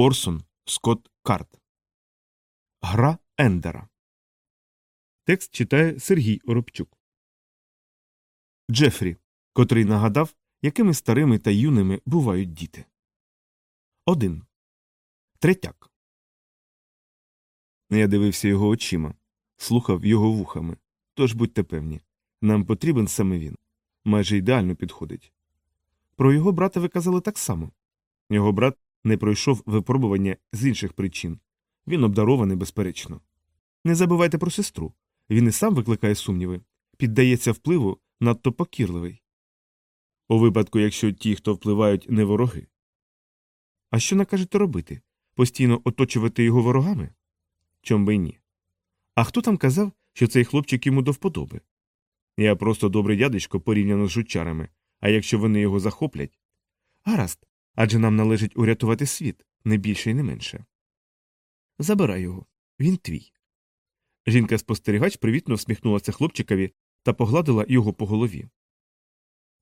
Орсон Скотт Карт. Гра Ендера. Текст читає Сергій Оробчук. Джефрі, котрий нагадав, якими старими та юними бувають діти. 1. Третяк. Я дивився його очима, слухав його вухами. Тож будьте певні, нам потрібен саме він. Майже ідеально підходить. Про його брата ви казали так само. Його брат не пройшов випробування з інших причин. Він обдарований, безперечно. Не забувайте про сестру. Він і сам викликає сумніви, піддається впливу надто покірливий. У випадку, якщо ті, хто впливають, не вороги. А що накажете робити? Постійно оточувати його ворогами? Чом би ні. А хто там казав, що цей хлопчик йому до вподоби? Я просто добрий дядечко порівняно з жучарами, а якщо вони його захоплять. Гаразд, адже нам належить урятувати світ, не більше і не менше. Забирай його, він твій. Жінка спостерігач привітно всміхнулася хлопчикові та погладила його по голові.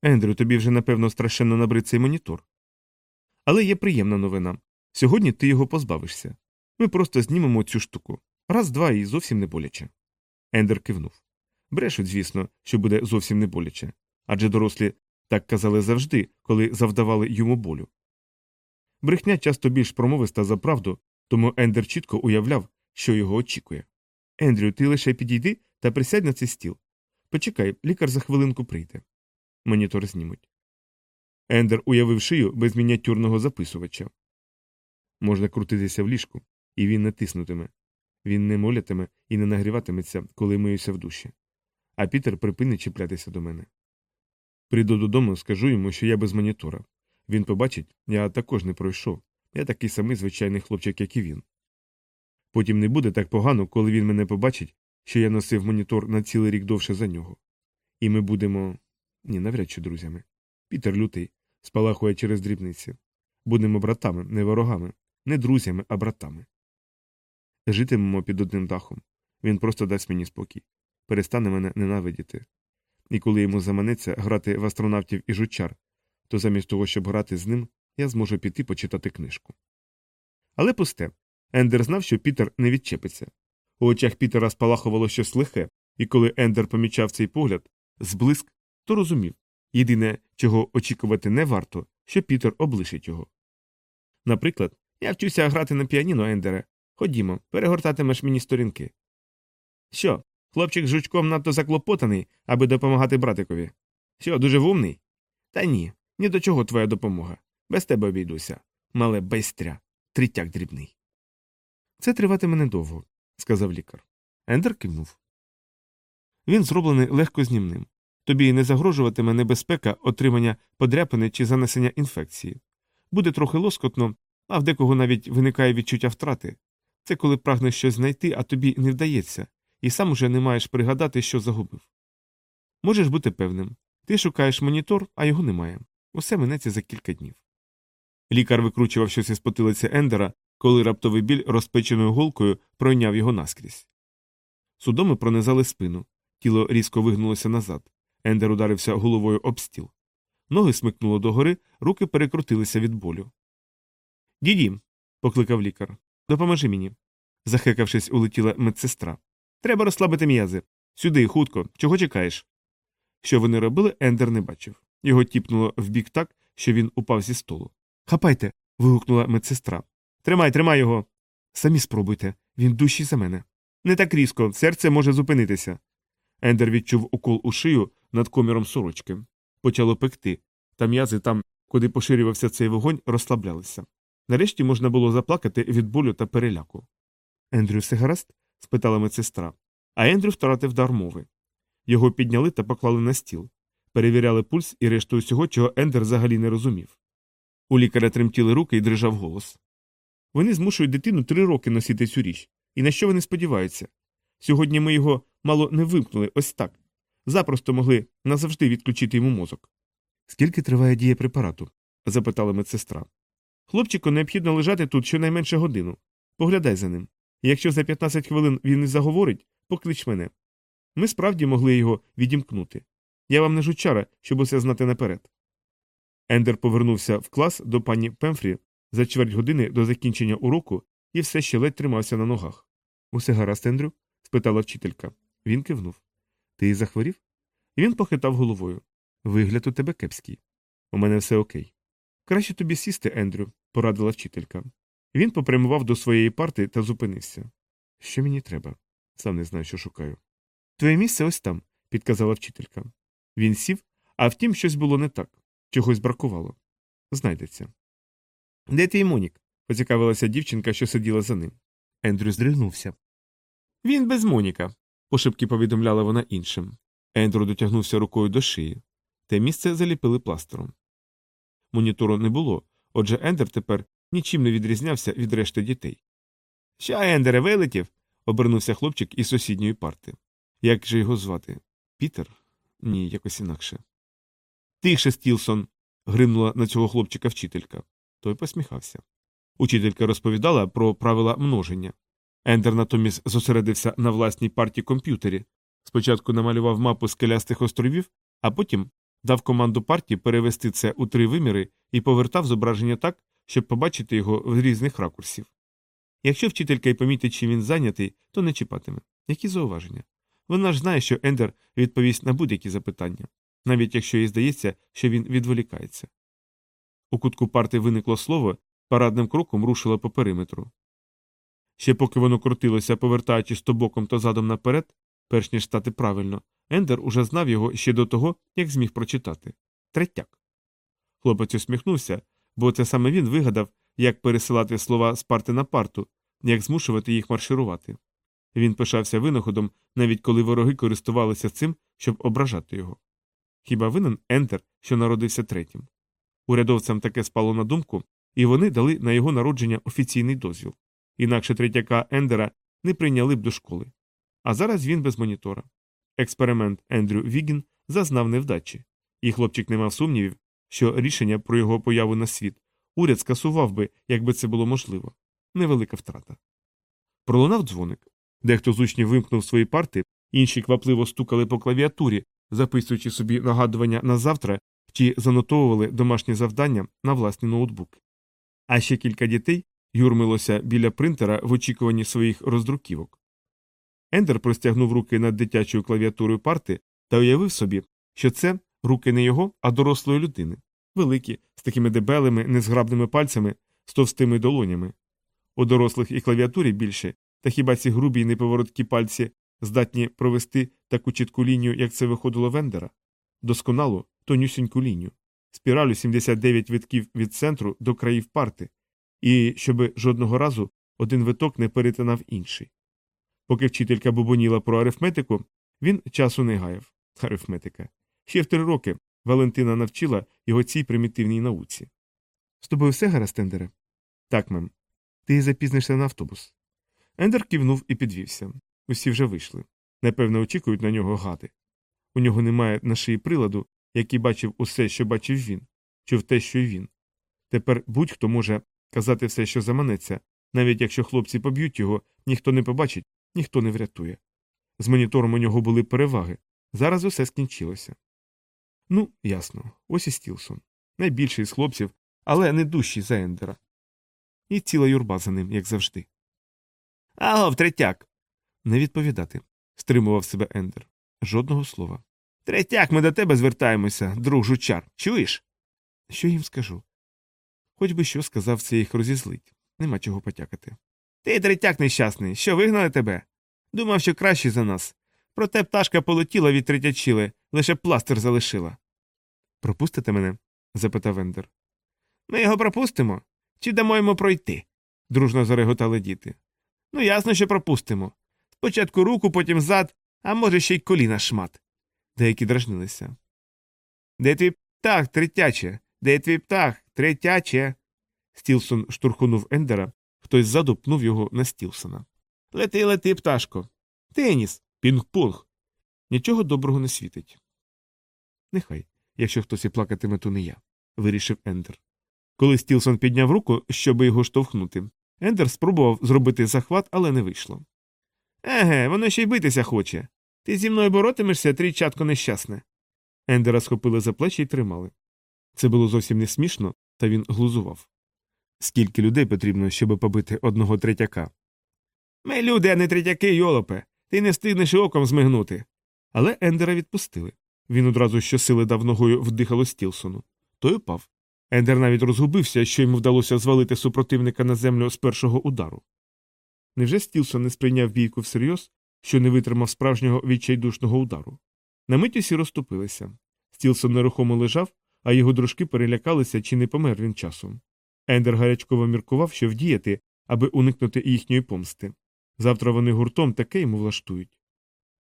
Ендрю, тобі вже напевно страшенно набрид цей монітор. Але є приємна новина сьогодні ти його позбавишся. Ми просто знімемо цю штуку. Раз, два і зовсім не боляче. Ендер кивнув. Брешуть, звісно, що буде зовсім не боляче. Адже дорослі так казали завжди, коли завдавали йому болю. Брехня часто більш промовиста за правду, тому Ендер чітко уявляв, що його очікує. Ендрю, ти лише підійди та присядь на цей стіл. Почекай, лікар за хвилинку прийде. Монітор знімуть. Ендер уявив шию без мініатюрного записувача. Можна крутитися в ліжку, і він не тиснутиме. Він не молятиме і не нагріватиметься, коли миюся в душі. А Пітер припинить чіплятися до мене. Прийду додому, скажу йому, що я без монітора. Він побачить, я також не пройшов. Я такий самий звичайний хлопчик, як і він. Потім не буде так погано, коли він мене побачить, що я носив монітор на цілий рік довше за нього. І ми будемо. Ні, навряд чи друзями. Пітер лютий, спалахує через дрібниці. Будемо братами, не ворогами, не друзями, а братами. Житимемо під одним дахом. Він просто дасть мені спокій, перестане мене ненавидіти. І коли йому заманеться грати в астронавтів і жучар, то замість того, щоб грати з ним, я зможу піти почитати книжку. Але пусте. Ендер знав, що Пітер не відчепиться. У очах Пітера спалахувало щось лихе, і коли Ендер помічав цей погляд, зблиск, то розумів єдине, чого очікувати не варто, що Пітер облишить його. Наприклад, я вчуся грати на піаніно, Ендере. Ходімо, перегортатимеш мені сторінки. Що, хлопчик жучком надто заклопотаний, аби допомагати братикові? Що, дуже вумний? Та ні, ні до чого твоя допомога. Без тебе обійдуся. Мале байстря, трітяк дрібний. Це триватиме недовго, сказав лікар. Ендер кивнув. Він зроблений легко знімним. Тобі не загрожуватиме небезпека отримання подряпини чи занесення інфекції. Буде трохи лоскотно, а в декого навіть виникає відчуття втрати. Це коли прагнеш щось знайти, а тобі не вдається, і сам уже не маєш пригадати, що загубив. Можеш бути певним ти шукаєш монітор, а його немає. Усе минеться за кілька днів. Лікар викручував щось із потилиці Ендера, коли раптовий біль розпеченою голкою пройняв його наскрізь. Судоми пронизали спину, тіло різко вигнулося назад. Ендер ударився головою об стіл. Ноги смикнуло догори, руки перекрутилися від болю. Діді. покликав лікар. Допоможи мені. Захекавшись, улетіла медсестра. Треба розслабити м'язи. Сюди, хутко, чого чекаєш? Що вони робили, Ендер не бачив. Його тіпнуло вбік так, що він упав зі столу. Хапайте. вигукнула медсестра. Тримай, тримай його. Самі спробуйте. Він дужчий за мене. Не так різко, серце може зупинитися. Ендер відчув укол у шию над коміром сорочки. Почало пекти, та м'язи там, куди поширювався цей вогонь, розслаблялися. Нарешті можна було заплакати від болю та переляку. Ендрю, все гаразд? спитала медсестра. А Ендрю втратив дар мови. Його підняли та поклали на стіл, перевіряли пульс і решту усього, чого Ендер взагалі не розумів. У лікаря тремтіли руки і дрижав голос. Вони змушують дитину три роки носити цю річ. І на що вони сподіваються? Сьогодні ми його мало не вимкнули ось так. Запросто могли назавжди відключити йому мозок. Скільки триває дія препарату? запитала медсестра. Хлопчику необхідно лежати тут щонайменше годину. Поглядай за ним. Якщо за 15 хвилин він не заговорить, поклич мене. Ми справді могли його відімкнути. Я вам не жучара, щоб усе знати наперед. Ендер повернувся в клас до пані Пемфрі за чверть години до закінчення уроку і все ще ледь тримався на ногах. Усе гаразд, Ендрю? спитала вчителька. Він кивнув. Ти захворів? Він похитав головою. Вигляд у тебе кепський. У мене все окей. Краще тобі сісти, Ендрю, порадила вчителька. Він попрямував до своєї парти та зупинився. Що мені треба? Сам не знаю, що шукаю. Твоє місце ось там, підказала вчителька. Він сів, а втім, щось було не так, чогось бракувало. Знайдеться. Де твій Монік? поцікавилася дівчинка, що сиділа за ним. Ендрю здригнувся. Він без Моніка, пошепки повідомляла вона іншим. Ендрю дотягнувся рукою до шиї. Те місце заліпили пластером. Монітору не було, отже, Ендер тепер нічим не відрізнявся від решти дітей. Що, Ендере, вилетів? обернувся хлопчик із сусідньої парти. Як же його звати? Пітер? Ні, якось інакше. Тише, Стілсон. гримнула на цього хлопчика вчителька. Той посміхався. Учителька розповідала про правила множення. Ендер натомість зосередився на власній парті комп'ютері. Спочатку намалював мапу скелястих островів, а потім дав команду партії перевести це у три виміри і повертав зображення так, щоб побачити його в різних ракурсів. Якщо вчителька й помітить, чи він зайнятий, то не чіпатиме. Які зауваження? Вона ж знає, що Ендер відповість на будь-які запитання, навіть якщо їй здається, що він відволікається. У кутку парти виникло слово, парадним кроком рушило по периметру. Ще поки воно крутилося, повертаючись то боком, то задом наперед, перш ніж стати правильно, Ендер уже знав його ще до того, як зміг прочитати третяк. Хлопець усміхнувся, бо це саме він вигадав, як пересилати слова з парти на парту, як змушувати їх марширувати. Він пишався винаходом, навіть коли вороги користувалися цим, щоб ображати його. Хіба винен Ендер, що народився третім? Урядовцям таке спало на думку, і вони дали на його народження офіційний дозвіл. Інакше третяка Ендера не прийняли б до школи. А зараз він без монітора. Експеримент Ендрю Вігін зазнав невдачі, і хлопчик не мав сумнівів, що рішення про його появу на світ уряд скасував би, якби це було можливо. Невелика втрата. Пролунав дзвоник. Дехто з учнів вимкнув свої парти, інші квапливо стукали по клавіатурі, записуючи собі нагадування на завтра чи занотовували домашні завдання на власні ноутбуки. А ще кілька дітей юрмилося біля принтера в очікуванні своїх роздруківок. Ендер простягнув руки над дитячою клавіатурою парти та уявив собі, що це руки не його, а дорослої людини, великі, з такими дебелими, незграбними пальцями, з товстими долонями. У дорослих і клавіатурі більше, та хіба ці грубі й неповороткі пальці здатні провести таку чітку лінію, як це виходило в Ендера? Досконалу, тонюсіньку лінію, спіралю 79 витків від центру до країв парти, і щоби жодного разу один виток не перетинав інший. Поки вчителька бубоніла про арифметику, він часу не гаяв. Арифметика. Ще в три роки Валентина навчила його цій примітивній науці. З тобою все гаразд, Ендере? Так, мем. Ти запізнишся на автобус. Ендер кивнув і підвівся. Усі вже вийшли. Напевно, очікують на нього гади. У нього немає на шиї приладу, який бачив усе, що бачив він, чув те, що й він. Тепер будь-хто може казати все, що заманеться, навіть якщо хлопці поб'ють його, ніхто не побачить, ніхто не врятує. З монітором у нього були переваги. Зараз усе скінчилося. Ну, ясно, ось і Стілсон. Найбільший з хлопців, але не дужчий за Ендера. І ціла юрба за ним, як завжди. Агов, третяк. Не відповідати, стримував себе Ендер. Жодного слова. Третяк, ми до тебе звертаємося, друг жучар. Чуєш? Що їм скажу? Хоч би що сказав, це їх розізлить. Нема чого потякати. Ти третяк нещасний, що вигнали тебе? Думав, що краще за нас. Проте пташка полетіла від третячили, лише пластир залишила. Пропустите мене? запитав Ендер. Ми його пропустимо? Чи дамо йому пройти? дружно зареготали діти. Ну, ясно, що пропустимо. Спочатку руку, потім зад, а може, ще й коліна шмат. Деякі дражнилися. Де твій птах, третяче? Де твій птах, третяче? Стілсон штурхунув Ендера, хтось ззаду пнув його на Стілсона. Лети, лети, пташко. Теніс, пінг-понг. Нічого доброго не світить. Нехай, якщо хтось і плакатиме, то не я, вирішив Ендер. Коли Стілсон підняв руку, щоб його штовхнути, Ендер спробував зробити захват, але не вийшло. Еге, воно ще й битися хоче. Ти зі мною боротимешся, трійчатко нещасне. Ендера схопили за плечі і тримали. Це було зовсім не смішно, та він глузував. Скільки людей потрібно, щоб побити одного третяка? Ми люди, а не третяки, йолопе. Ти не встигнеш оком змигнути. Але Ендера відпустили. Він одразу щосили дав ногою вдихало Стілсону. Той упав. Ендер навіть розгубився, що йому вдалося звалити супротивника на землю з першого удару. Невже Стілсон не сприйняв бійку всерйоз, що не витримав справжнього відчайдушного удару? На мить усі розступилися. Стілсон нерухомо лежав, а його дружки перелякалися, чи не помер він часом. Ендер гарячково міркував, що вдіяти, аби уникнути їхньої помсти. Завтра вони гуртом таке йому влаштують.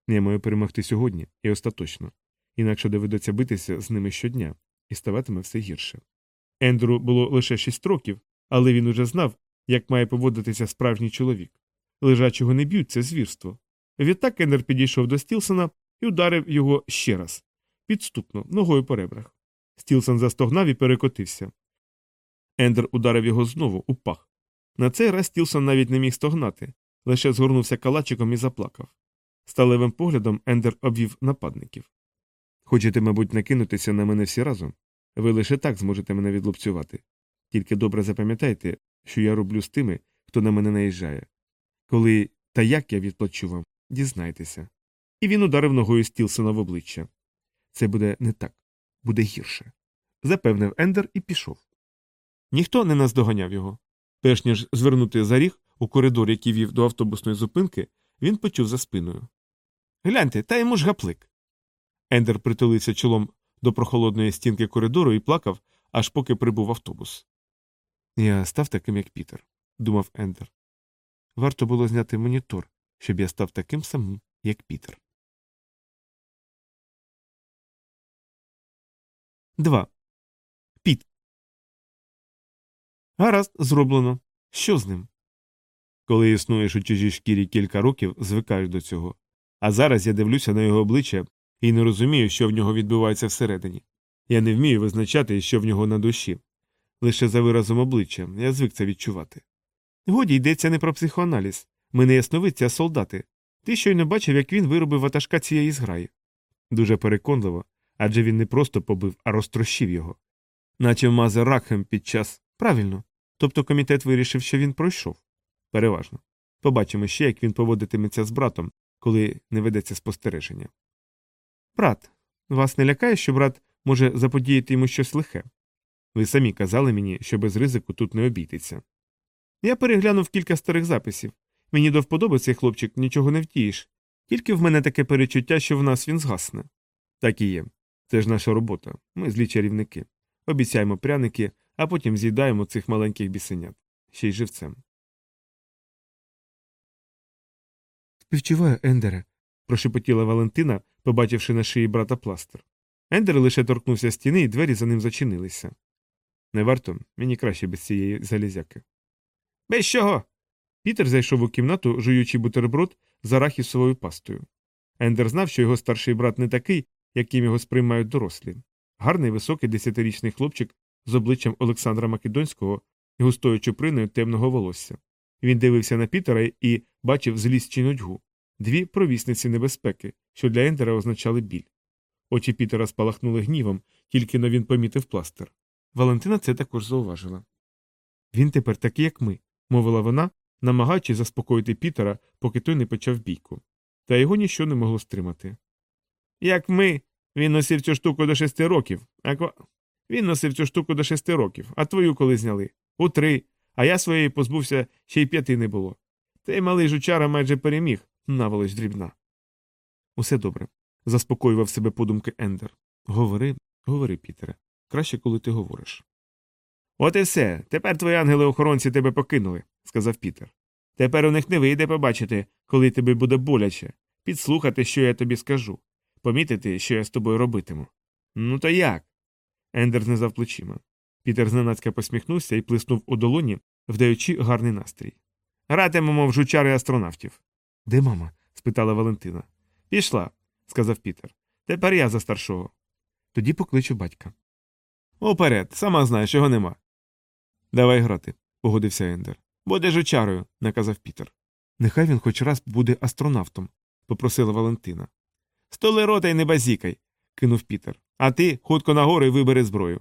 Я маю перемогти сьогодні і остаточно, інакше доведеться битися з ними щодня, і ставатиме все гірше. Ендеру було лише шість років, але він уже знав, як має поводитися справжній чоловік. Лежачого не б'ють це звірство. Відтак Ендер підійшов до Стілсона і ударив його ще раз підступно, ногою по ребрах. Стілсон застогнав і перекотився. Ендер ударив його знову у пах. На цей раз Стілсон навіть не міг стогнати, лише згорнувся калачиком і заплакав. Сталевим поглядом Ендер обвів нападників. Хочете, мабуть, накинутися на мене всі разом? Ви лише так зможете мене відлупцювати. Тільки добре запам'ятайте, що я роблю з тими, хто на мене наїжджає. Коли та як я відплачу вам, дізнайтеся. І він ударив ногою Стілсона в обличчя. Це буде не так, буде гірше. Запевнив Ендер і пішов. Ніхто не наздоганяв його. Перш ніж звернути за ріг у коридор, який вів до автобусної зупинки, він почув за спиною. Гляньте, та йому ж гаплик. Ендер притулився чолом до прохолодної стінки коридору і плакав, аж поки прибув автобус. Я став таким, як Пітер, думав Ендер. Варто було зняти монітор, щоб я став таким самим, як Пітер. 2. Піт. Гаразд, зроблено. Що з ним? Коли існуєш у чужій шкірі кілька років, звикаєш до цього. А зараз я дивлюся на його обличчя і не розумію, що в нього відбувається всередині. Я не вмію визначати, що в нього на душі. Лише за виразом обличчя я звик це відчувати. Годі йдеться не про психоаналіз. Ми не ясновидці, а солдати. Ти щойно бачив, як він виробив ватажка цієї зграї. Дуже переконливо, адже він не просто побив, а розтрощив його. Наче вмазав ракхем під час. Правильно. Тобто комітет вирішив, що він пройшов. Переважно. Побачимо ще, як він поводитиметься з братом, коли не ведеться спостереження. Брат, вас не лякає, що брат може заподіяти йому щось лихе? Ви самі казали мені, що без ризику тут не обійтиться. Я переглянув кілька старих записів. Мені до вподоби цей хлопчик нічого не втієш, тільки в мене таке перечуття, що в нас він згасне. Так і є. Це ж наша робота. Ми злі чарівники. Обіцяємо пряники, а потім з'їдаємо цих маленьких бісенят. Ще й живцем. Співчуваю, Ендере, прошепотіла Валентина, побачивши на шиї брата пластир. Ендер лише торкнувся стіни, і двері за ним зачинилися. Не варто, мені краще без цієї залізяки. Без чого? Пітер зайшов у кімнату, жуючи бутерброд з арахісовою пастою. Ендер знав, що його старший брат не такий, яким його сприймають дорослі. Гарний високий десятирічний хлопчик з обличчям Олександра Македонського і густою чуприною темного волосся. Він дивився на Пітера і бачив злість чи нудьгу дві провісниці небезпеки, що для Ендера означали біль. Очі Пітера спалахнули гнівом, тільки но він помітив пластир. Валентина це також зауважила. Він тепер такий, як ми, мовила вона, намагаючись заспокоїти Пітера, поки той не почав бійку. Та його ніщо не могло стримати. Як ми. Він носив цю штуку до шести років. А. Він носив цю штуку до шести років, а твою коли зняли? У три, а я своєї позбувся ще й п'яти не було. Цей малий жучара майже переміг, наволоч дрібна. Усе добре, заспокоював себе подумки Ендер. Говори, говори, Пітере. Краще, коли ти говориш. От і все. Тепер твої ангели-охоронці тебе покинули, сказав Пітер. Тепер у них не вийде побачити, коли тобі буде боляче, підслухати, що я тобі скажу, помітити, що я з тобою робитиму. Ну, то як? Ендер знизав плечима. Пітер зненацька посміхнувся і плеснув у долоні, вдаючи гарний настрій. Гратимемо в жучари астронавтів. Де мама? спитала Валентина. Пішла, сказав Пітер. Тепер я за старшого. Тоді покличу батька. Уперед, сама знаєш, його нема. Давай грати, погодився Ендер. Буде жучарою, наказав Пітер. Нехай він хоч раз буде астронавтом, попросила Валентина. Столи рота й не базікай, кинув Пітер. А ти хутко нагору і вибери зброю.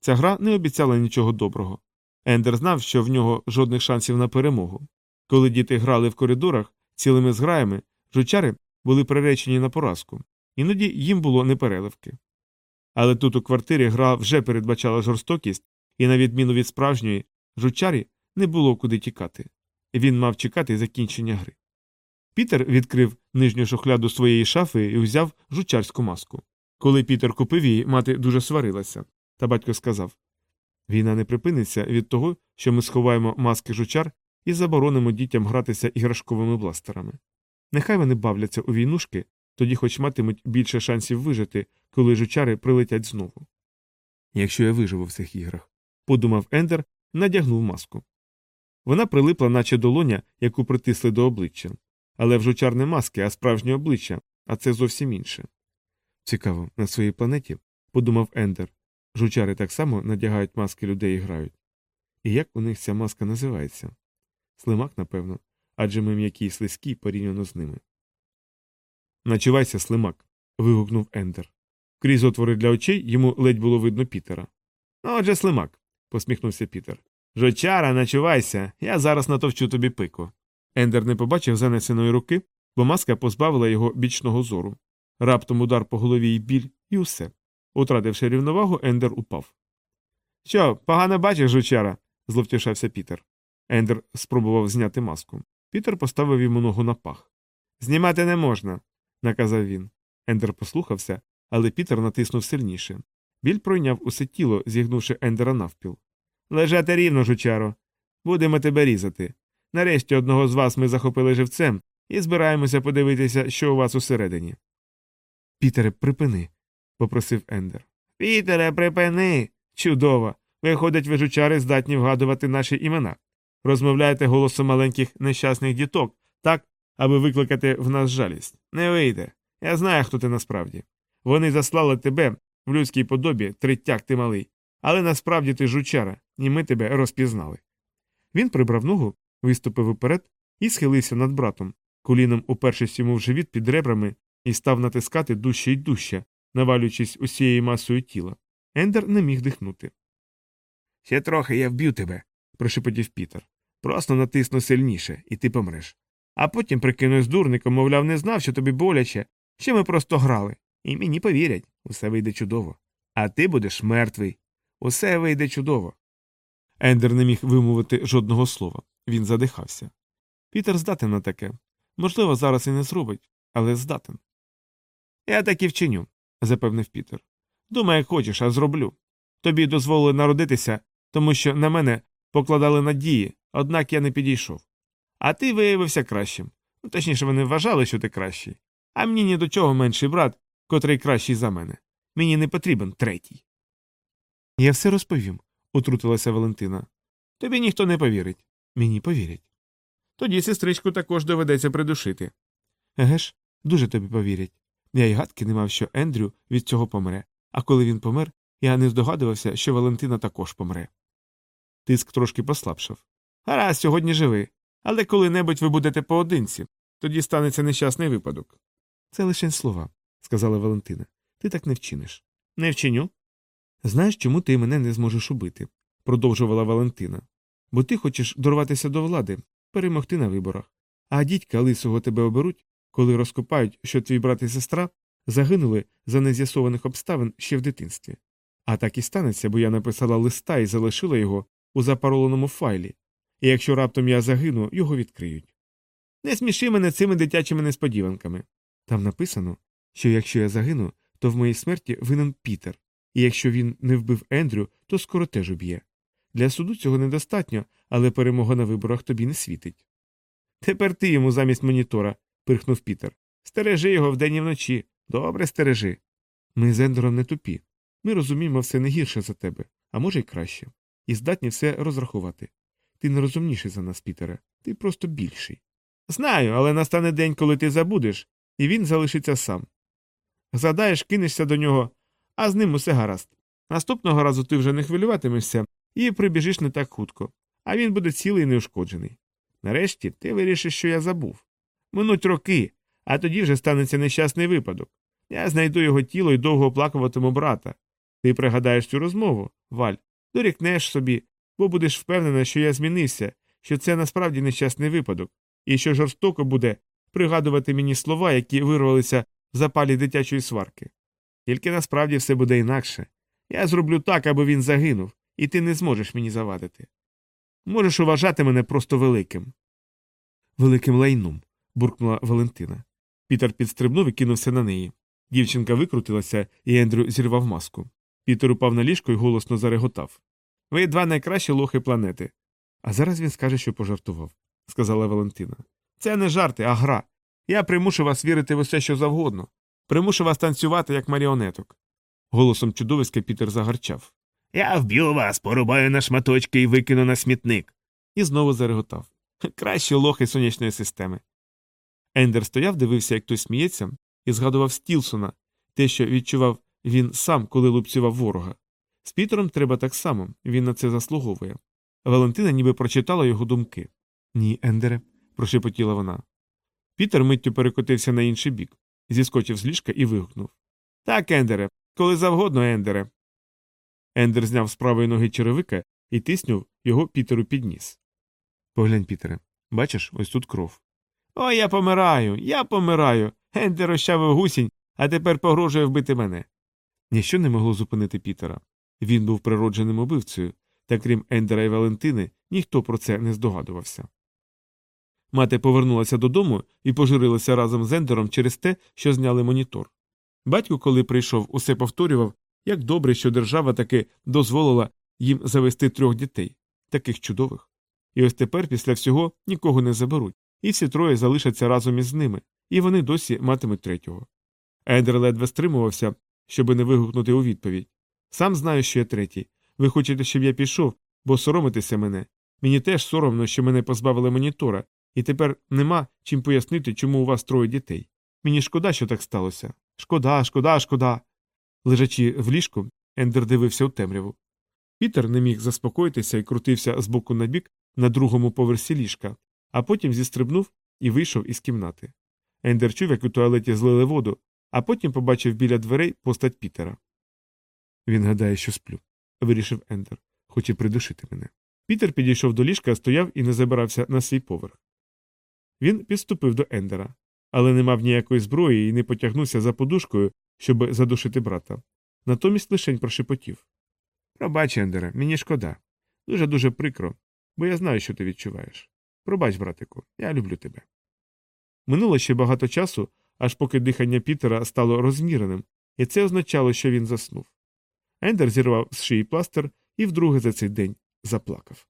Ця гра не обіцяла нічого доброго. Ендер знав, що в нього жодних шансів на перемогу. Коли діти грали в коридорах цілими зграями, жучари були приречені на поразку, іноді їм було непереливки. Але тут у квартирі гра вже передбачала жорстокість, і, на відміну від справжньої, жучарі не було куди тікати. Він мав чекати закінчення гри. Пітер відкрив нижню шухляду своєї шафи і взяв жучарську маску. Коли Пітер купив її, мати дуже сварилася, та батько сказав Війна не припиниться від того, що ми сховаємо маски жучар і заборонимо дітям гратися іграшковими бластерами. Нехай вони бавляться у війнушки, тоді хоч матимуть більше шансів вижити, коли жучари прилетять знову. Якщо я виживу в цих іграх, подумав Ендер, надягнув маску. Вона прилипла, наче долоня, яку притисли до обличчя. Але в жучар не маски, а справжнє обличчя, а це зовсім інше. Цікаво, на своїй планеті, подумав Ендер, жучари так само надягають маски людей і грають. І як у них ця маска називається? Слимак, напевно, адже ми м'які й слизькі порівняно з ними. Начувайся, слимак. вигукнув Ендер. Крізь отвори для очей йому ледь було видно Пітера. Ну, отже, слимак, посміхнувся Пітер. Жочара, начувайся, я зараз натовчу тобі пику. Ендер не побачив занесеної руки, бо маска позбавила його бічного зору. Раптом удар по голові й біль, і усе. Утративши рівновагу, Ендер упав. Що, погано бачиш, жучара? зловтішався Пітер. Ендер спробував зняти маску. Пітер поставив йому ногу на пах. Знімати не можна, наказав він. Ендер послухався, але Пітер натиснув сильніше. Біль пройняв усе тіло, зігнувши Ендера навпіл. Лежати рівно, жучаро. Будемо тебе різати. Нарешті одного з вас ми захопили живцем і збираємося подивитися, що у вас усередині. Пітере, припини, попросив Ендер. Пітере, припини. Чудово. Виходять, ви жучари здатні вгадувати наші імена. Розмовляєте голосом маленьких нещасних діток, так, аби викликати в нас жалість. Не вийде. Я знаю, хто ти насправді. Вони заслали тебе в людській подобі, третяк ти малий, але насправді ти жучара, і ми тебе розпізнали. Він прибрав ногу, виступив уперед і схилився над братом, коліном упершись йому в живіт під ребрами і став натискати дужче й дужче, навалюючись усією масою тіла. Ендер не міг дихнути. Ще трохи я вб'ю тебе, прошепотів Пітер. Просто натисну сильніше, і ти помреш. А потім прикинусь дурником, мовляв, не знав, що тобі боляче, що ми просто грали. І мені повірять, усе вийде чудово. А ти будеш мертвий. Усе вийде чудово. Ендер не міг вимовити жодного слова. Він задихався. Пітер здатен на таке. Можливо, зараз і не зробить, але здатен. Я так і вчиню, запевнив Пітер. Думай, як хочеш, а зроблю. Тобі дозволили народитися, тому що на мене покладали надії, однак я не підійшов. А ти виявився кращим. Ну, точніше, вони вважали, що ти кращий. А мені ні до чого менший брат, котрий кращий за мене. Мені не потрібен третій. Я все розповім, утрутилася Валентина. Тобі ніхто не повірить. Мені повірять. Тоді сестричку також доведеться придушити. Еге ж, дуже тобі повірять. Я й гадки не мав, що Ендрю від цього помре, а коли він помер, я не здогадувався, що Валентина також помре. Тиск трошки послабшав. Гаразд, сьогодні живи, але коли-небудь ви будете поодинці, тоді станеться нещасний випадок. Це лише слова, сказала Валентина. Ти так не вчиниш. Не вчиню. Знаєш, чому ти мене не зможеш убити, продовжувала Валентина. Бо ти хочеш дорватися до влади, перемогти на виборах. А дідька лисого тебе оберуть, коли розкопають, що твій брат і сестра загинули за нез'ясованих обставин ще в дитинстві. А так і станеться, бо я написала листа і залишила його у запароленому файлі, і якщо раптом я загину, його відкриють. Не сміши мене цими дитячими несподіванками. Там написано, що якщо я загину, то в моїй смерті винен Пітер, і якщо він не вбив Ендрю, то скоро теж уб'є. Для суду цього недостатньо, але перемога на виборах тобі не світить. Тепер ти йому замість монітора, пирхнув Пітер. Стережи його вдень і вночі. Добре стережи. Ми з Ендером не тупі. Ми розуміємо все не гірше за тебе, а може й краще, і здатні все розрахувати. Ти не розумніший за нас, Пітере, ти просто більший. Знаю, але настане день, коли ти забудеш, і він залишиться сам. Згадаєш, кинешся до нього, а з ним усе гаразд. Наступного разу ти вже не хвилюватимешся і прибіжиш не так хутко, а він буде цілий і неушкоджений. Нарешті ти вирішиш, що я забув. Минуть роки, а тоді вже станеться нещасний випадок. Я знайду його тіло і довго оплакуватиму брата. Ти пригадаєш цю розмову, Валь, дорікнеш собі, бо будеш впевнена, що я змінився, що це насправді нещасний випадок, і що жорстоко буде пригадувати мені слова, які вирвалися в запалі дитячої сварки. Тільки насправді все буде інакше. Я зроблю так, аби він загинув, і ти не зможеш мені завадити. Можеш вважати мене просто великим. Великим лайном. буркнула Валентина. Пітер підстрибнув і кинувся на неї. Дівчинка викрутилася, і Ендрю зірвав маску. Пітер упав на ліжко і голосно зареготав. Ви два найкращі лохи планети. А зараз він скаже, що пожартував, сказала Валентина. Це не жарти, а гра. Я примушу вас вірити в усе, що завгодно. Примушу вас танцювати, як маріонеток. Голосом чудовиська Пітер загарчав. Я вб'ю вас, порубаю на шматочки і викину на смітник. І знову зареготав. Кращі лохи сонячної системи. Ендер стояв, дивився, як хтось сміється, і згадував Стілсона, те, що відчував він сам, коли лупцював ворога. З Пітером треба так само, він на це заслуговує. Валентина ніби прочитала його думки. Ні, Ендере, прошепотіла вона. Пітер миттю перекотився на інший бік, зіскочив з ліжка і вигукнув Так, Ендере, коли завгодно, Ендере. Ендер зняв з правої ноги черевика і тиснув його Пітеру під ніс. Поглянь, Пітере, бачиш, ось тут кров. О, я помираю, я помираю. Ендер розчавив гусінь, а тепер погрожує вбити мене. Ніщо не могло зупинити Пітера. Він був природженим убивцею, та крім Ендера і Валентини, ніхто про це не здогадувався. Мати повернулася додому і пожурилася разом з Ендером через те, що зняли монітор. Батько, коли прийшов, усе повторював, як добре, що держава таки дозволила їм завести трьох дітей, таких чудових. І ось тепер, після всього, нікого не заберуть, і всі троє залишаться разом із ними, і вони досі матимуть третього. Ендер ледве стримувався, щоби не вигукнути у відповідь. Сам знаю, що я третій. Ви хочете, щоб я пішов, бо соромитеся мене. Мені теж соромно, що мене позбавили монітора, і тепер нема чим пояснити, чому у вас троє дітей. Мені шкода, що так сталося. Шкода, шкода, шкода. Лежачи в ліжку, Ендер дивився у темряву. Пітер не міг заспокоїтися і крутився з боку на бік на другому поверсі ліжка, а потім зістрибнув і вийшов із кімнати. Ендер чув, як у туалеті злили воду, а потім побачив біля дверей постать Пітера. Він гадає, що сплю, вирішив Ендер, хоче придушити мене. Пітер підійшов до ліжка, стояв і не забирався на свій поверх. Він підступив до Ендера, але не мав ніякої зброї і не потягнувся за подушкою, щоб задушити брата. Натомість лишень прошепотів. Пробач, Ендере, мені шкода. Дуже дуже прикро, бо я знаю, що ти відчуваєш. Пробач, братику, я люблю тебе. Минуло ще багато часу, аж поки дихання Пітера стало розміреним, і це означало, що він заснув. Ендер зірвав з шиї пластир і вдруге за цей день заплакав.